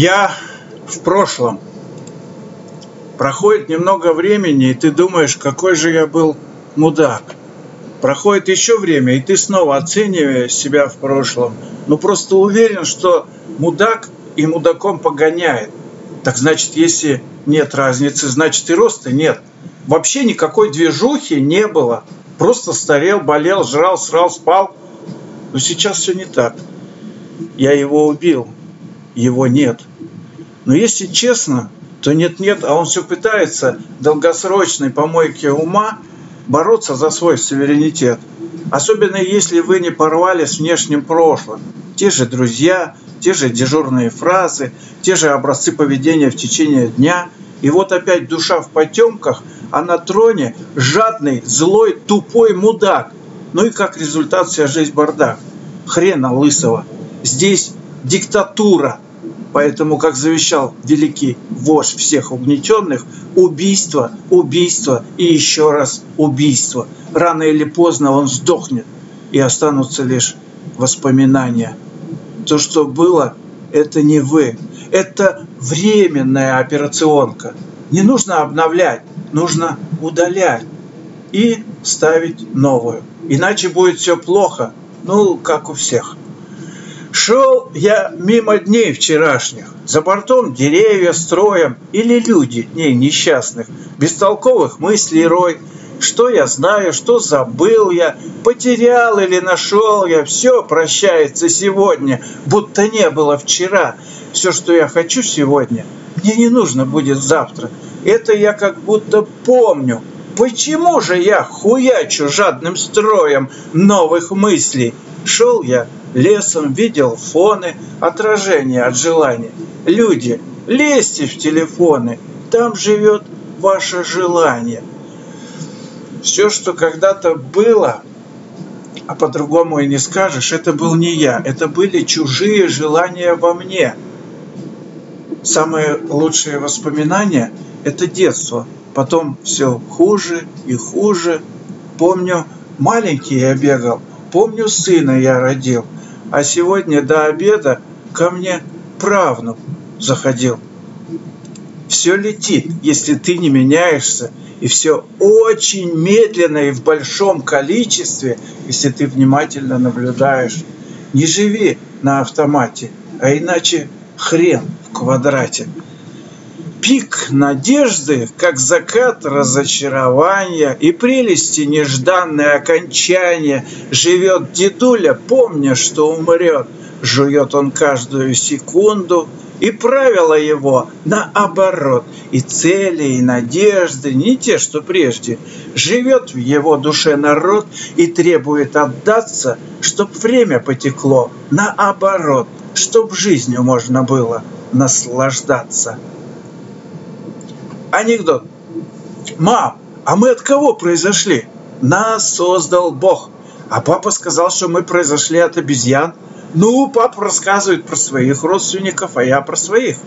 Я в прошлом. Проходит немного времени, и ты думаешь, какой же я был мудак. Проходит еще время, и ты снова оцениваешь себя в прошлом. Ну просто уверен, что мудак и мудаком погоняет. Так значит, если нет разницы, значит и роста нет. Вообще никакой движухи не было. Просто старел, болел, жрал, срал, спал. Но сейчас все не так. Я его убил. Его нет. Но если честно, то нет-нет, а он все пытается долгосрочной помойки ума бороться за свой суверенитет. Особенно если вы не порвали с внешним прошлым. Те же друзья, те же дежурные фразы, те же образцы поведения в течение дня. И вот опять душа в потемках, а на троне жадный, злой, тупой мудак. Ну и как результат вся жизнь бардак. Хрена лысого. Здесь диктатура – Поэтому, как завещал великий вождь всех угнетенных, убийство, убийство и еще раз убийство. Рано или поздно он сдохнет, и останутся лишь воспоминания. То, что было, это не вы. Это временная операционка. Не нужно обновлять, нужно удалять и ставить новую. Иначе будет все плохо, ну, как у всех. Шел я мимо дней вчерашних, за бортом деревья строем или люди дней несчастных, бестолковых мыслей рой. Что я знаю, что забыл я, потерял или нашел я, все прощается сегодня, будто не было вчера. Все, что я хочу сегодня, мне не нужно будет завтра. Это я как будто помню. Почему же я хуячу жадным строем новых мыслей? Шел я лесом, видел фоны, отражения от желания. Люди, лезьте в телефоны, там живет ваше желание. Все, что когда-то было, а по-другому и не скажешь, это был не я, это были чужие желания во мне. Самые лучшие воспоминания – это детство. Потом все хуже и хуже. Помню, маленький я бегал, помню, сына я родил – а сегодня до обеда ко мне правнук заходил. Все летит, если ты не меняешься, и все очень медленно и в большом количестве, если ты внимательно наблюдаешь. Не живи на автомате, а иначе хрен в квадрате. Пик надежды, как закат разочарования и прелести нежданное окончание. Живет дедуля, помня, что умрет. Жует он каждую секунду, и правила его наоборот. И цели, и надежды не те, что прежде. Живет в его душе народ и требует отдаться, чтоб время потекло наоборот, чтоб жизнью можно было наслаждаться. Анекдот. Мам, а мы от кого произошли? Нас создал Бог. А папа сказал, что мы произошли от обезьян. Ну, папа рассказывает про своих родственников, а я про своих.